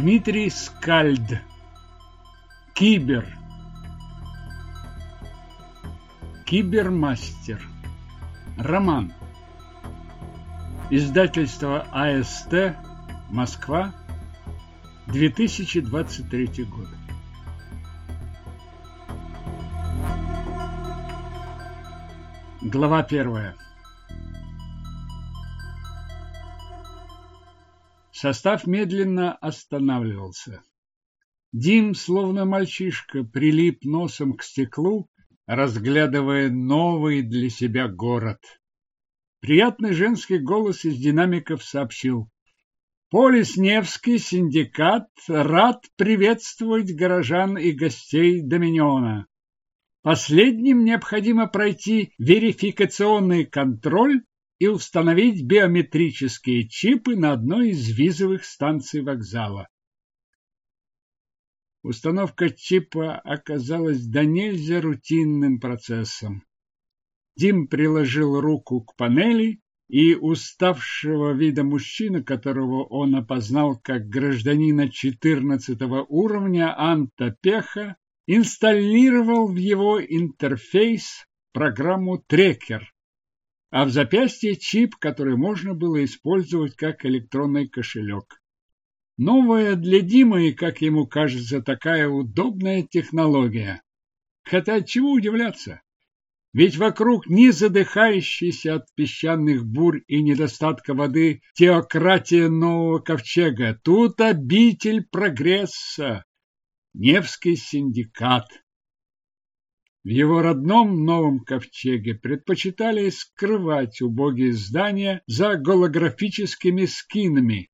Дмитрий Скальд. Кибер. Кибермастер. Роман. Издательство АСТ. Москва. 2023 год. Глава первая. Состав медленно останавливался. Дим, словно мальчишка, прилип носом к стеклу, разглядывая новый для себя город. Приятный женский голос из динамиков сообщил. Полис Невский синдикат рад приветствовать горожан и гостей Доминиона. Последним необходимо пройти верификационный контроль и установить биометрические чипы на одной из визовых станций вокзала. Установка чипа оказалась до нельзя рутинным процессом. Дим приложил руку к панели, и уставшего вида мужчина, которого он опознал как гражданина 14 уровня Анта Пеха, инсталлировал в его интерфейс программу Трекер, а в запястье чип, который можно было использовать как электронный кошелек. Новая для Димы, как ему кажется, такая удобная технология. Хотя чего удивляться? Ведь вокруг не задыхающийся от песчаных бурь и недостатка воды теократия нового ковчега. Тут обитель прогресса, Невский синдикат. В его родном новом ковчеге предпочитали скрывать убогие здания за голографическими скинами.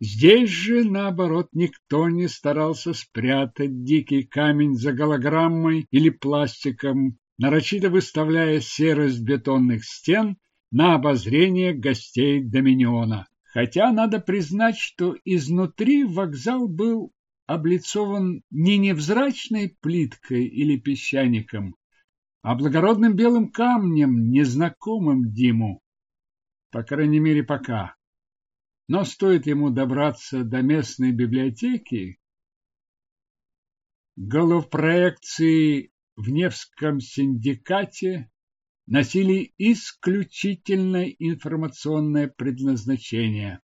Здесь же, наоборот, никто не старался спрятать дикий камень за голограммой или пластиком, нарочито выставляя серость бетонных стен на обозрение гостей Доминиона. Хотя надо признать, что изнутри вокзал был облицован не невзрачной плиткой или песчаником, а благородным белым камнем, незнакомым Диму. По крайней мере, пока. Но стоит ему добраться до местной библиотеки, голопроекции в Невском синдикате носили исключительно информационное предназначение.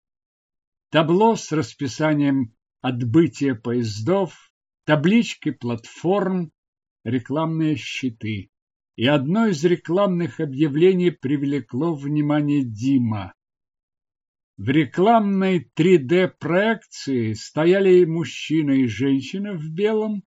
Табло с расписанием отбытия поездов, таблички платформ, рекламные щиты. И одно из рекламных объявлений привлекло внимание Дима. В рекламной 3D-проекции стояли мужчина и женщина в белом,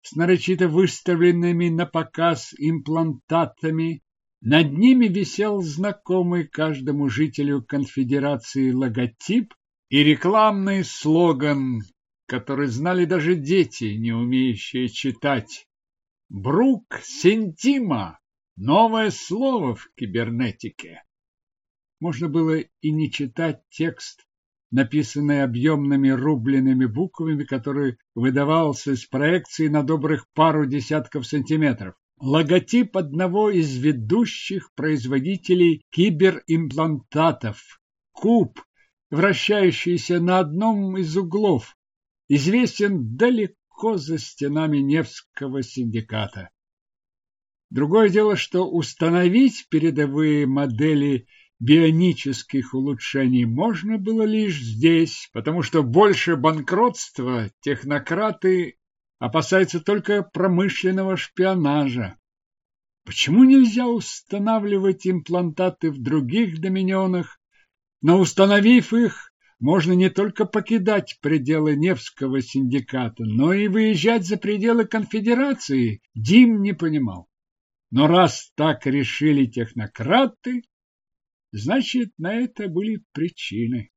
с нарочито выставленными на показ имплантатами. Над ними висел знакомый каждому жителю конфедерации логотип и рекламный слоган который знали даже дети, не умеющие читать. Брук Сентима – новое слово в кибернетике. Можно было и не читать текст, написанный объемными рубленными буквами, который выдавался из проекции на добрых пару десятков сантиметров. Логотип одного из ведущих производителей киберимплантатов – куб, вращающийся на одном из углов, известен далеко за стенами Невского синдиката. Другое дело, что установить передовые модели бионических улучшений можно было лишь здесь, потому что больше банкротства технократы опасаются только промышленного шпионажа. Почему нельзя устанавливать имплантаты в других доминионах, но установив их, можно не только покидать пределы Невского синдиката, но и выезжать за пределы конфедерации, Дим не понимал. Но раз так решили технократы, значит, на это были причины.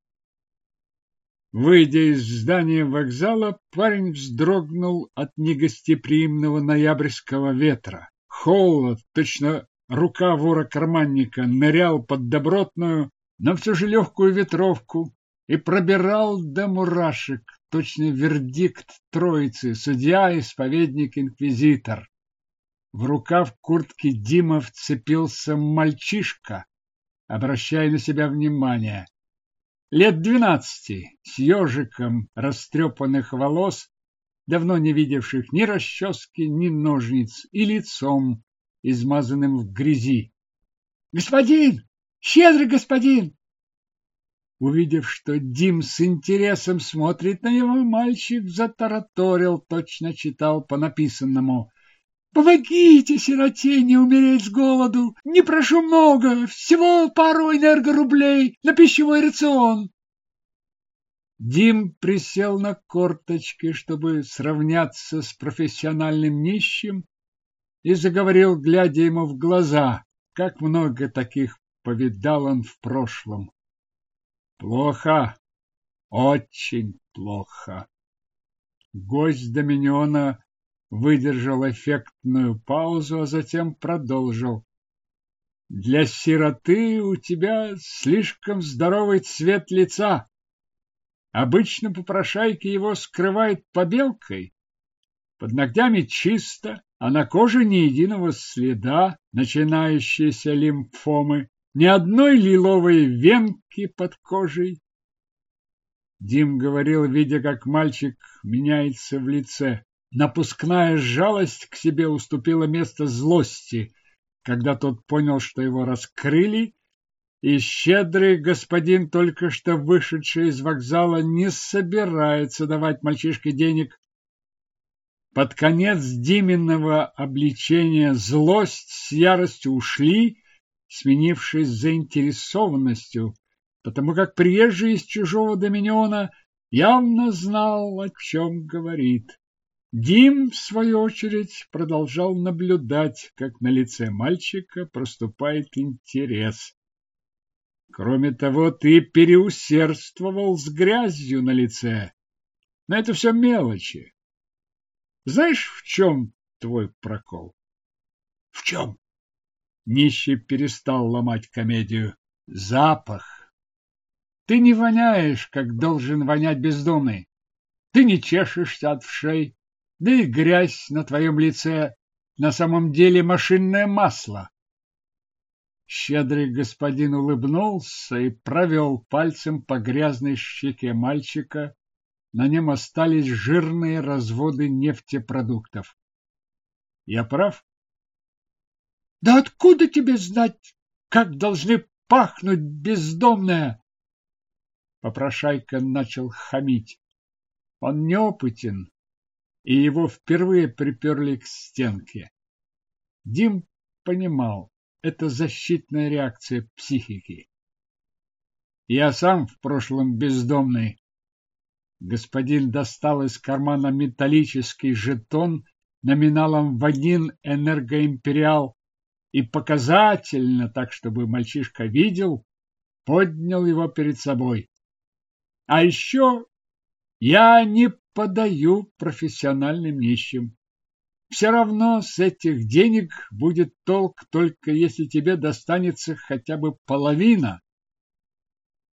Выйдя из здания вокзала, парень вздрогнул от негостеприимного ноябрьского ветра. Холод, точно рука вора-карманника, нырял под добротную, но все же легкую ветровку, и пробирал до мурашек точный вердикт троицы, судья, исповедник, инквизитор. В рукав куртки Дима вцепился мальчишка, обращая на себя внимание. лет двенадцати, с ежиком растрепанных волос, давно не видевших ни расчески, ни ножниц, и лицом, измазанным в грязи. «Господин! Щедрый господин!» Увидев, что Дим с интересом смотрит на него, мальчик затараторил, точно читал по написанному. «Помогите сироте не умереть с голоду! Не прошу много, всего пару энергорублей на пищевой рацион!» Дим присел на корточки, чтобы сравняться с профессиональным нищим, и заговорил, глядя ему в глаза, как много таких повидал он в прошлом. Плохо, очень плохо. Гость Доминиона выдержал эффектную паузу, а затем продолжил. Для сироты у тебя слишком здоровый цвет лица. Обычно попрошайки его скрывают побелкой. Под ногтями чисто, а на коже ни единого следа начинающейся лимфомы, ни одной лиловой венки под кожей. Дим говорил, видя, как мальчик меняется в лице. Напускная жалость к себе уступила место злости, когда тот понял, что его раскрыли и щедрый господин, только что вышедший из вокзала, не собирается давать мальчишке денег. Под конец Диминого обличения злость с яростью ушли, сменившись заинтересованностью, потому как приезжий из чужого доминиона явно знал, о чем говорит. Дим, в свою очередь, продолжал наблюдать, как на лице мальчика проступает интерес. Кроме того, ты переусердствовал с грязью на лице. Но это все мелочи. Знаешь, в чем твой прокол? В чем? Нищий перестал ломать комедию. Запах. Ты не воняешь, как должен вонять бездомный. Ты не чешешься от вшей, да и грязь на твоем лице на самом деле машинное масло. Щедрый господин улыбнулся и провел пальцем по грязной щеке мальчика. На нем остались жирные разводы нефтепродуктов. Я прав? Да откуда тебе знать, как должны пахнуть бездомные? Попрошайка начал хамить. Он неопытен, и его впервые приперли к стенке. Дим понимал, это защитная реакция психики. Я сам в прошлом бездомный. Господин достал из кармана металлический жетон номиналом в один энергоимпериал и показательно, так чтобы мальчишка видел, поднял его перед собой. А еще я не подаю профессиональным нищим. Все равно с этих денег будет толк, только если тебе достанется хотя бы половина.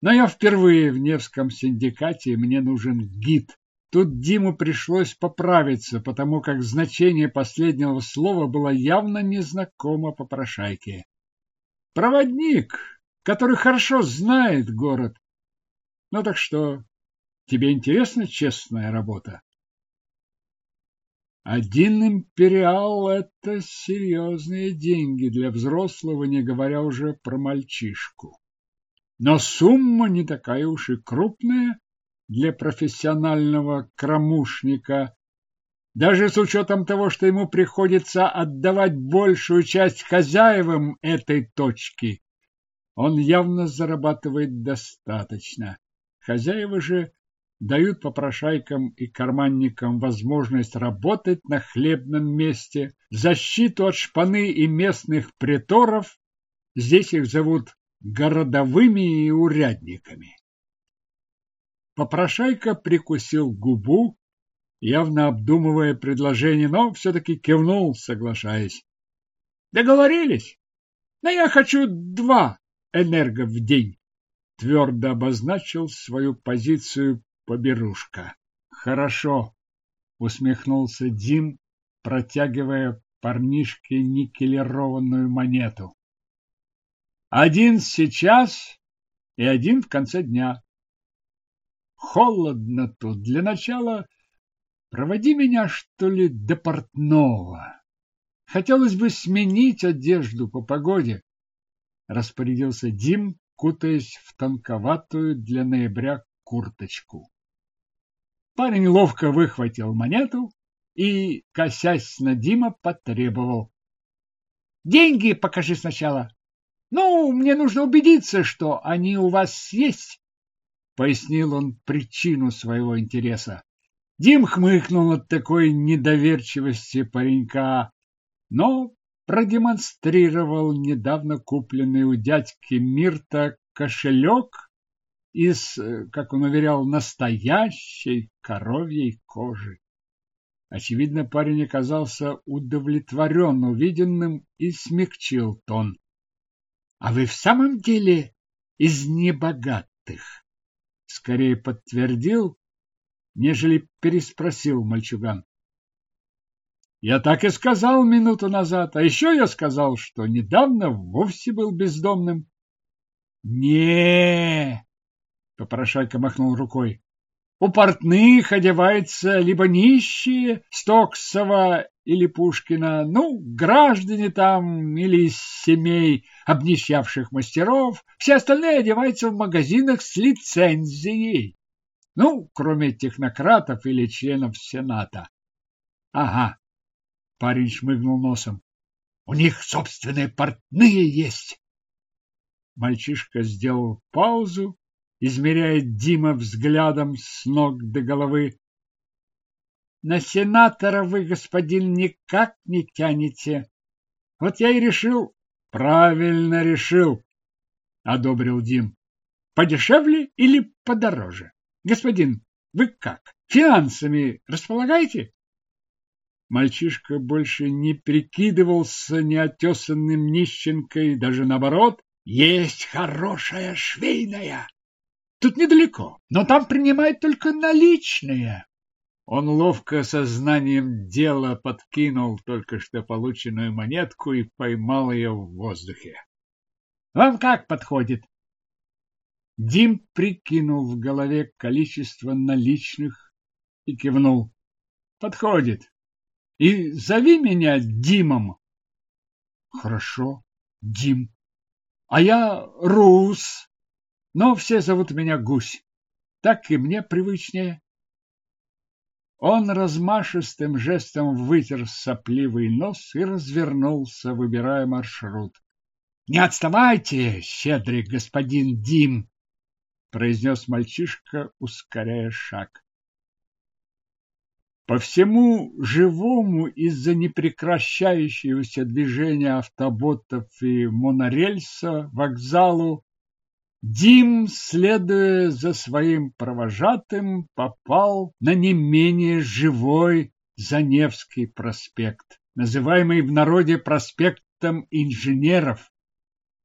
Но я впервые в Невском синдикате, и мне нужен гид. Тут Диму пришлось поправиться, потому как значение последнего слова было явно незнакомо попрошайке. Проводник, который хорошо знает город. Ну так что, тебе интересна честная работа? Один империал – это серьезные деньги для взрослого, не говоря уже про мальчишку. Но сумма не такая уж и крупная для профессионального крамушника, даже с учетом того, что ему приходится отдавать большую часть хозяевам этой точки. Он явно зарабатывает достаточно. Хозяева же дают попрошайкам и карманникам возможность работать на хлебном месте, защиту от шпаны и местных приторов, здесь их зовут городовыми и урядниками. Попрошайка прикусил губу, явно обдумывая предложение, но все-таки кивнул, соглашаясь. Договорились? Но я хочу два энерго в день. Твердо обозначил свою позицию поберушка. Хорошо, усмехнулся Дим, протягивая парнишке никелированную монету. Один сейчас и один в конце дня. Холодно тут. Для начала проводи меня, что ли, до портного. Хотелось бы сменить одежду по погоде, распорядился Дим, кутаясь в тонковатую для ноября курточку. Парень ловко выхватил монету и, косясь на Дима, потребовал. «Деньги покажи сначала. Ну, мне нужно убедиться, что они у вас есть», — пояснил он причину своего интереса. Дим хмыкнул от такой недоверчивости паренька, но продемонстрировал недавно купленный у дядьки Мирта кошелек из, э, как он уверял, настоящей коровьей кожи. Очевидно, парень оказался удовлетворен увиденным и смягчил тон. — А вы в самом деле из небогатых? Скорее подтвердил, нежели переспросил мальчуган. Я так и сказал минуту назад, а еще я сказал, что недавно вовсе был бездомным. не Попрошайка махнул рукой. У портных одеваются либо нищие, Стоксова или Пушкина, ну, граждане там или из семей обнищавших мастеров, все остальные одеваются в магазинах с лицензией. Ну, кроме технократов или членов Сената. Ага, парень шмыгнул носом. У них собственные портные есть. Мальчишка сделал паузу, измеряя Дима взглядом с ног до головы. На сенатора вы, господин, никак не тянете. Вот я и решил. Правильно решил, одобрил Дим. Подешевле или подороже? Господин, вы как? Финансами располагаете? Мальчишка больше не прикидывался неотесанным нищенкой, даже наоборот, есть хорошая швейная. Тут недалеко, но там принимают только наличные. Он ловко сознанием дела подкинул только что полученную монетку и поймал ее в воздухе. Вам как подходит? Дим прикинул в голове количество наличных и кивнул. Подходит. И зови меня Димом. Хорошо, Дим. А я Рус. Но все зовут меня Гусь. Так и мне привычнее. Он размашистым жестом вытер сопливый нос и развернулся, выбирая маршрут. — Не отставайте, щедрый господин Дим! произнес мальчишка, ускоряя шаг. По всему живому из-за непрекращающегося движения автоботов и монорельса вокзалу Дим, следуя за своим провожатым, попал на не менее живой Заневский проспект, называемый в народе проспектом инженеров.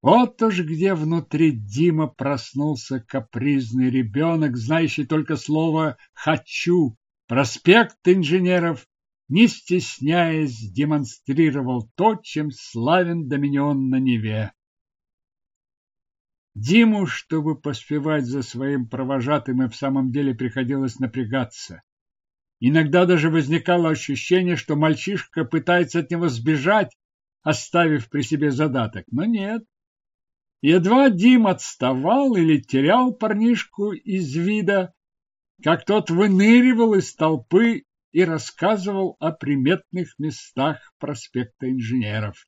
Вот уж где внутри Дима проснулся капризный ребенок, знающий только слово «хочу». Проспект инженеров, не стесняясь, демонстрировал то, чем славен Доминион на Неве. Диму, чтобы поспевать за своим провожатым, и в самом деле приходилось напрягаться. Иногда даже возникало ощущение, что мальчишка пытается от него сбежать, оставив при себе задаток. Но нет, Едва Дим отставал или терял парнишку из вида, как тот выныривал из толпы и рассказывал о приметных местах проспекта инженеров.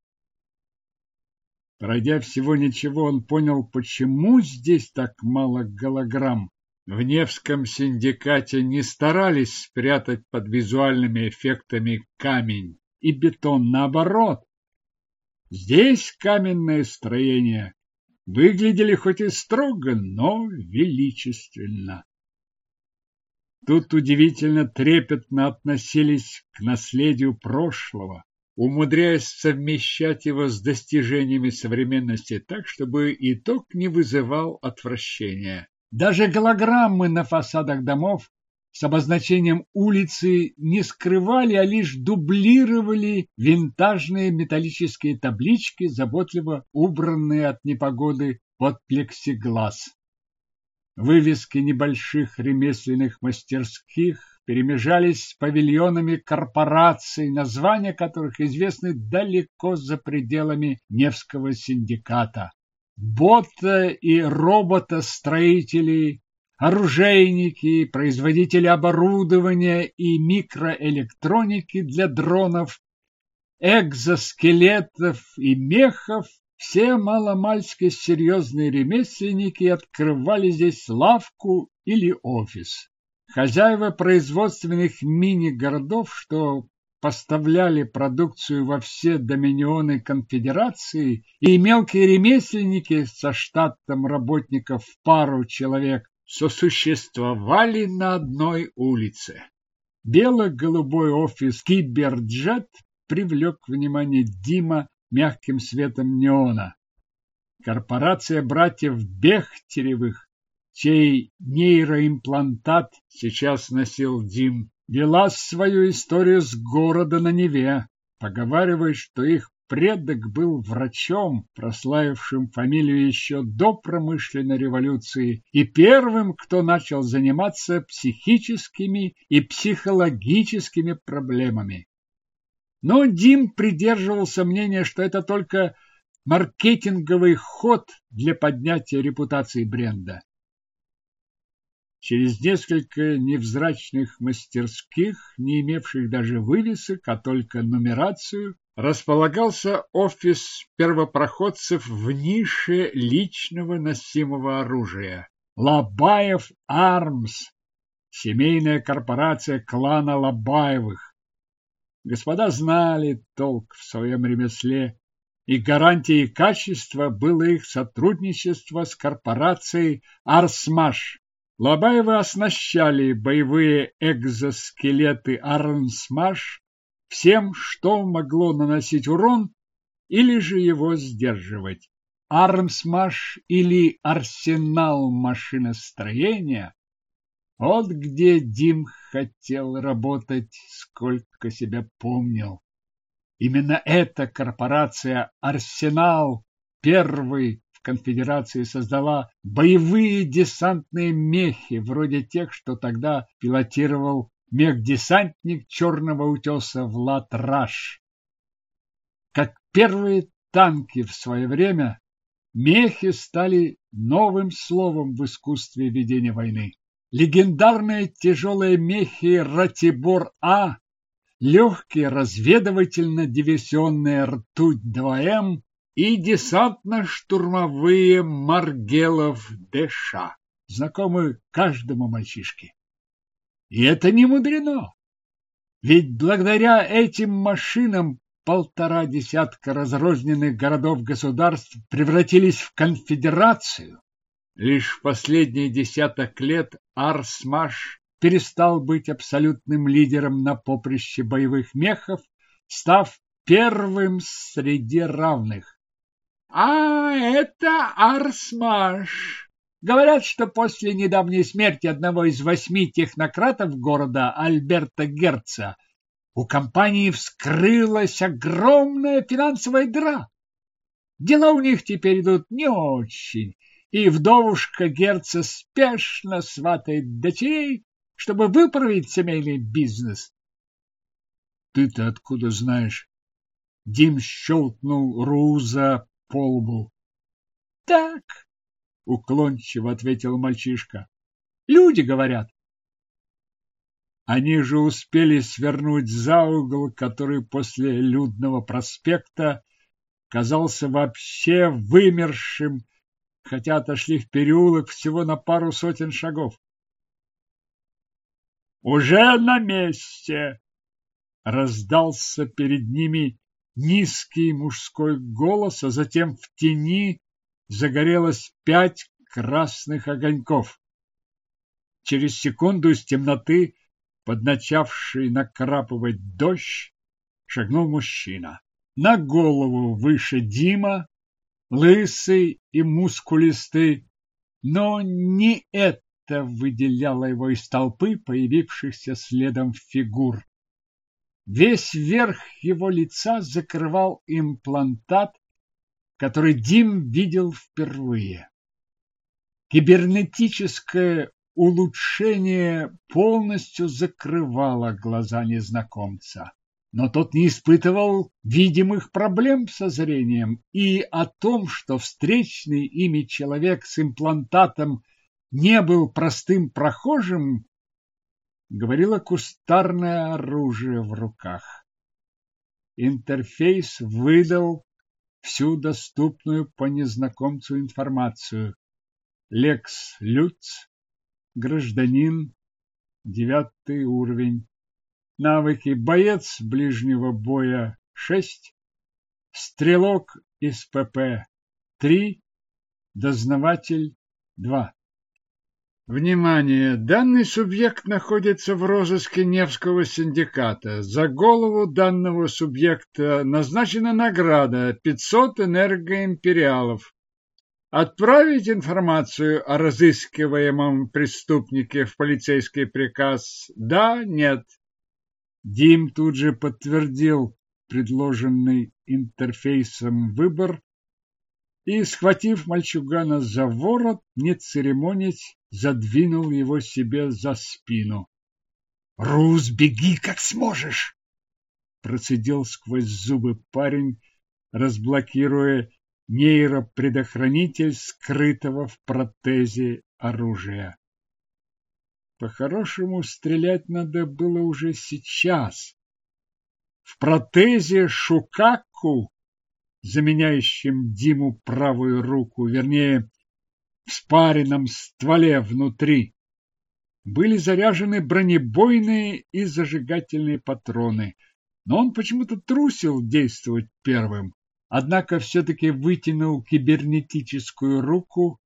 Пройдя всего ничего, он понял, почему здесь так мало голограмм. В Невском синдикате не старались спрятать под визуальными эффектами камень и бетон, наоборот. Здесь каменное строение выглядели хоть и строго, но величественно. Тут удивительно трепетно относились к наследию прошлого, умудряясь совмещать его с достижениями современности так, чтобы итог не вызывал отвращения. Даже голограммы на фасадах домов с обозначением улицы не скрывали, а лишь дублировали винтажные металлические таблички, заботливо убранные от непогоды под плексиглаз. Вывески небольших ремесленных мастерских перемежались с павильонами корпораций, названия которых известны далеко за пределами Невского синдиката. Бота и роботостроители, оружейники, производители оборудования и микроэлектроники для дронов, экзоскелетов и мехов все маломальски серьезные ремесленники открывали здесь лавку или офис. Хозяева производственных мини-городов, что поставляли продукцию во все доминионы конфедерации, и мелкие ремесленники со штатом работников в пару человек сосуществовали на одной улице. Бело-голубой офис «Киберджет» привлек внимание Дима мягким светом неона. Корпорация братьев Бехтеревых, чей нейроимплантат сейчас носил Дим, вела свою историю с города на Неве, поговаривая, что их предок был врачом, прославившим фамилию еще до промышленной революции и первым, кто начал заниматься психическими и психологическими проблемами. Но Дим придерживался мнения, что это только маркетинговый ход для поднятия репутации бренда. Через несколько невзрачных мастерских, не имевших даже вывесок, а только нумерацию, располагался офис первопроходцев в нише личного носимого оружия. Лобаев Армс, семейная корпорация клана Лобаевых, Господа знали толк в своем ремесле, и гарантией качества было их сотрудничество с корпорацией «Арсмаш». Лобаевы оснащали боевые экзоскелеты «Арсмаш» всем, что могло наносить урон или же его сдерживать. Армсмаш или арсенал машиностроения вот где Дим хотел работать, сколько себя помнил. Именно эта корпорация «Арсенал» первый конфедерации создала боевые десантные мехи, вроде тех, что тогда пилотировал мех-десантник Черного утеса Влад Раш. Как первые танки в свое время, мехи стали новым словом в искусстве ведения войны легендарные тяжелые мехи Ратибор-А, легкие разведывательно-диверсионные «Ртуть-2М» и десантно-штурмовые «Маргелов-ДШ», знакомы каждому мальчишке. И это не мудрено, ведь благодаря этим машинам полтора десятка разрозненных городов-государств превратились в конфедерацию, Лишь в последние десяток лет Арсмаш перестал быть абсолютным лидером на поприще боевых мехов, став первым среди равных. А это Арсмаш. Говорят, что после недавней смерти одного из восьми технократов города Альберта Герца у компании вскрылась огромная финансовая дыра. Дела у них теперь идут не очень и вдовушка Герца спешно сватает дочерей, чтобы выправить семейный бизнес. Ты-то откуда знаешь? Дим щелкнул Руза по лбу. Так, уклончиво ответил мальчишка. Люди говорят. Они же успели свернуть за угол, который после людного проспекта казался вообще вымершим хотя отошли в переулок всего на пару сотен шагов. «Уже на месте!» — раздался перед ними низкий мужской голос, а затем в тени загорелось пять красных огоньков. Через секунду из темноты, под начавший накрапывать дождь, шагнул мужчина. На голову выше Дима, лысый и мускулистый, но не это выделяло его из толпы появившихся следом фигур. Весь верх его лица закрывал имплантат, который Дим видел впервые. Кибернетическое улучшение полностью закрывало глаза незнакомца. Но тот не испытывал видимых проблем со зрением, и о том, что встречный ими человек с имплантатом не был простым прохожим, говорило кустарное оружие в руках. Интерфейс выдал всю доступную по незнакомцу информацию. Лекс Люц, гражданин, девятый уровень. Навыки боец ближнего боя 6, стрелок из ПП 3, дознаватель 2. Внимание! Данный субъект находится в розыске Невского синдиката. За голову данного субъекта назначена награда 500 энергоимпериалов. Отправить информацию о разыскиваемом преступнике в полицейский приказ? Да, нет. Дим тут же подтвердил предложенный интерфейсом выбор и, схватив мальчугана за ворот, не церемонясь, задвинул его себе за спину. — Рус, беги как сможешь! — процедил сквозь зубы парень, разблокируя нейропредохранитель скрытого в протезе оружия. По-хорошему, стрелять надо было уже сейчас. В протезе Шукаку, заменяющем Диму правую руку, вернее, в спаренном стволе внутри, были заряжены бронебойные и зажигательные патроны, но он почему-то трусил действовать первым, однако все-таки вытянул кибернетическую руку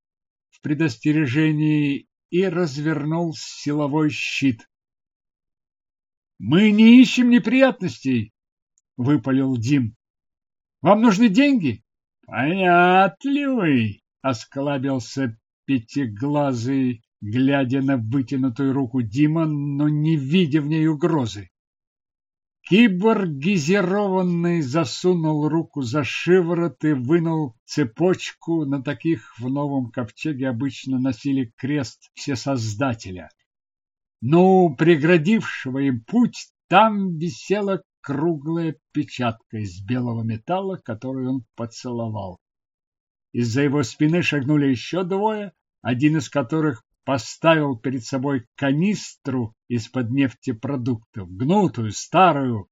в предостережении и развернул силовой щит. «Мы не ищем неприятностей!» — выпалил Дим. «Вам нужны деньги?» «Понятливый!» — осклабился пятиглазый, глядя на вытянутую руку Дима, но не видя в ней угрозы. Киборгизированный засунул руку за шиворот и вынул цепочку. На таких в новом ковчеге обычно носили крест все создателя. Но преградившего им путь там висела круглая печатка из белого металла, которую он поцеловал. Из-за его спины шагнули еще двое, один из которых поставил перед собой канистру из-под нефтепродуктов, гнутую, старую,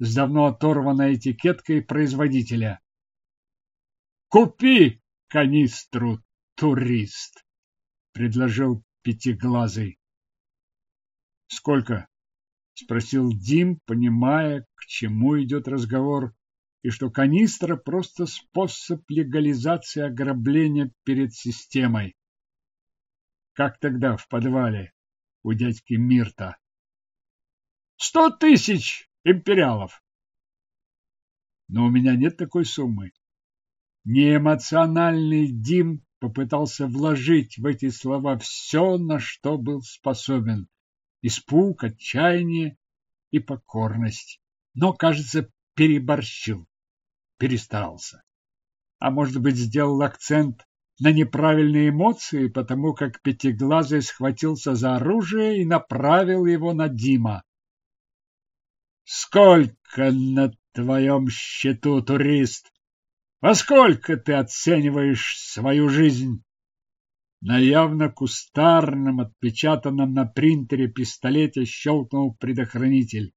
с давно оторванной этикеткой производителя. «Купи канистру, турист!» — предложил Пятиглазый. «Сколько?» — спросил Дим, понимая, к чему идет разговор, и что канистра — просто способ легализации ограбления перед системой как тогда в подвале у дядьки Мирта. Сто тысяч империалов. Но у меня нет такой суммы. Неэмоциональный Дим попытался вложить в эти слова все, на что был способен. Испуг, отчаяние и покорность. Но, кажется, переборщил, перестарался. А может быть, сделал акцент на неправильные эмоции, потому как Пятиглазый схватился за оружие и направил его на Дима. «Сколько на твоем счету, турист? Во сколько ты оцениваешь свою жизнь?» На явно кустарном, отпечатанном на принтере пистолете щелкнул предохранитель.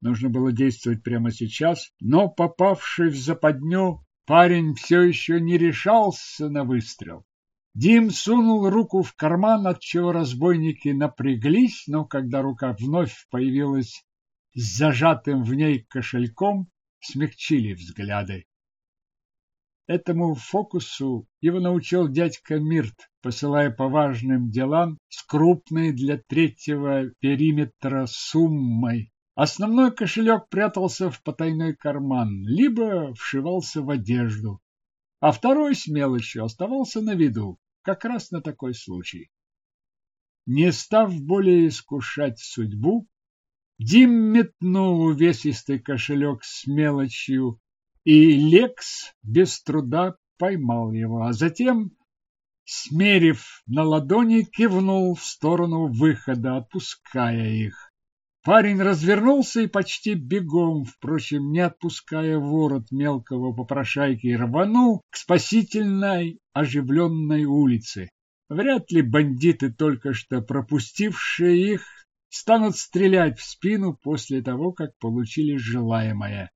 Нужно было действовать прямо сейчас, но, попавший в западню, Парень все еще не решался на выстрел. Дим сунул руку в карман, отчего разбойники напряглись, но когда рука вновь появилась с зажатым в ней кошельком, смягчили взгляды. Этому фокусу его научил дядька Мирт, посылая по важным делам с крупной для третьего периметра суммой Основной кошелек прятался в потайной карман, либо вшивался в одежду, а второй с мелочью оставался на виду, как раз на такой случай. Не став более искушать судьбу, Дим метнул увесистый кошелек с мелочью, и Лекс без труда поймал его, а затем смерив на ладони, кивнул в сторону выхода, отпуская их. Парень развернулся и почти бегом, впрочем, не отпуская ворот мелкого попрошайки, рванул к спасительной оживленной улице. Вряд ли бандиты, только что пропустившие их, станут стрелять в спину после того, как получили желаемое.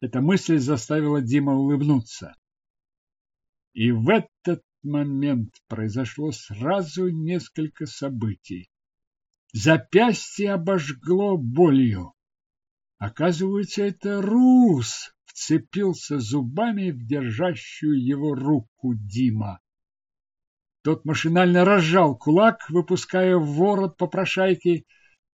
Эта мысль заставила Дима улыбнуться. И в этот момент произошло сразу несколько событий. Запястье обожгло болью. Оказывается, это Рус вцепился зубами в держащую его руку Дима. Тот машинально разжал кулак, выпуская в ворот попрошайки.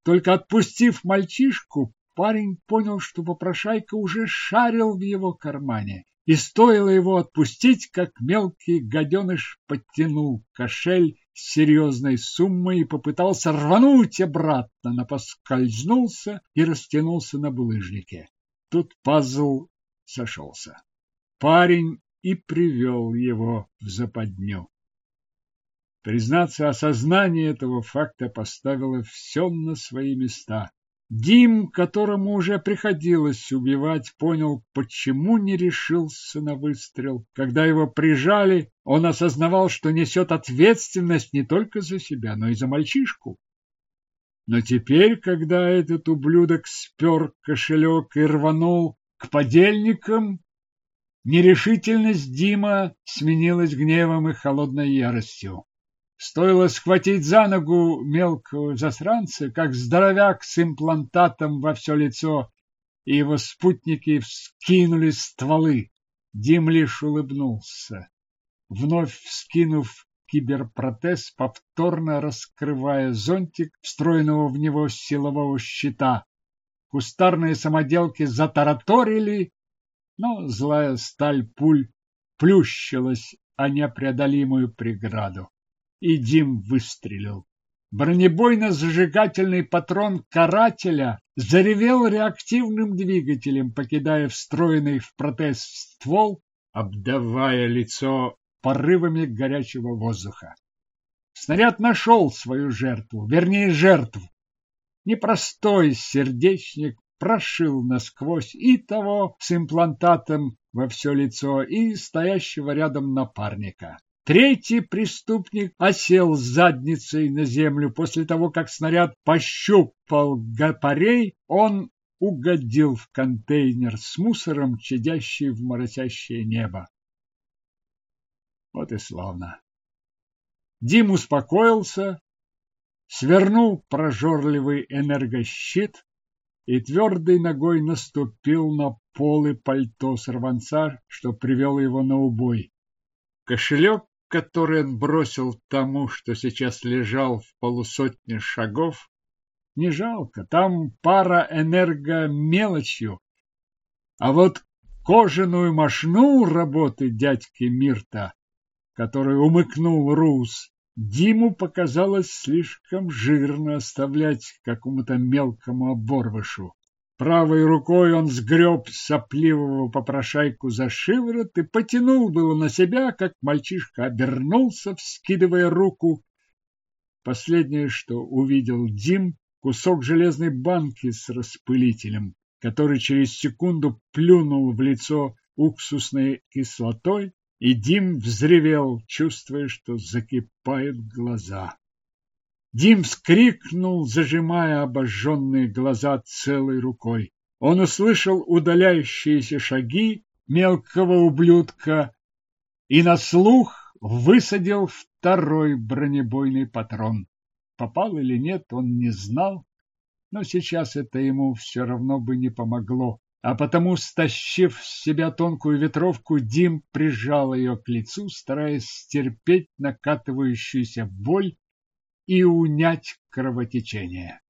Только отпустив мальчишку, парень понял, что попрошайка уже шарил в его кармане. И стоило его отпустить, как мелкий гаденыш подтянул кошель с серьезной суммой и попытался рвануть обратно, но поскользнулся и растянулся на булыжнике. Тут пазл сошелся. Парень и привел его в западню. Признаться, осознание этого факта поставило все на свои места. Дим, которому уже приходилось убивать, понял, почему не решился на выстрел. Когда его прижали, он осознавал, что несет ответственность не только за себя, но и за мальчишку. Но теперь, когда этот ублюдок спер кошелек и рванул к подельникам, нерешительность Дима сменилась гневом и холодной яростью. Стоило схватить за ногу мелкого засранца, как здоровяк с имплантатом во все лицо, и его спутники вскинули стволы. Дим лишь улыбнулся, вновь вскинув киберпротез, повторно раскрывая зонтик, встроенного в него силового щита. Кустарные самоделки затараторили, но злая сталь пуль плющилась о непреодолимую преграду и Дим выстрелил. Бронебойно-зажигательный патрон карателя заревел реактивным двигателем, покидая встроенный в протез ствол, обдавая лицо порывами горячего воздуха. Снаряд нашел свою жертву, вернее, жертву. Непростой сердечник прошил насквозь и того с имплантатом во все лицо, и стоящего рядом напарника. Третий преступник осел задницей на землю. После того, как снаряд пощупал гапарей, он угодил в контейнер с мусором, чадящий в моросящее небо. Вот и славно. Дим успокоился, свернул прожорливый энергощит и твердой ногой наступил на полы пальто сорванца, что привел его на убой. Кошелек который он бросил тому, что сейчас лежал в полусотне шагов, не жалко, там пара энергомелочью. А вот кожаную мошну работы дядьки Мирта, который умыкнул Рус, Диму показалось слишком жирно оставлять какому-то мелкому оборвышу. Правой рукой он сгреб сопливого попрошайку за шиворот и потянул было на себя, как мальчишка обернулся, вскидывая руку. Последнее, что увидел Дим, кусок железной банки с распылителем, который через секунду плюнул в лицо уксусной кислотой, и Дим взревел, чувствуя, что закипают глаза. Дим вскрикнул, зажимая обожженные глаза целой рукой. Он услышал удаляющиеся шаги мелкого ублюдка и на слух высадил второй бронебойный патрон. Попал или нет, он не знал, но сейчас это ему все равно бы не помогло. А потому, стащив с себя тонкую ветровку, Дим прижал ее к лицу, стараясь стерпеть накатывающуюся боль и унять кровотечение.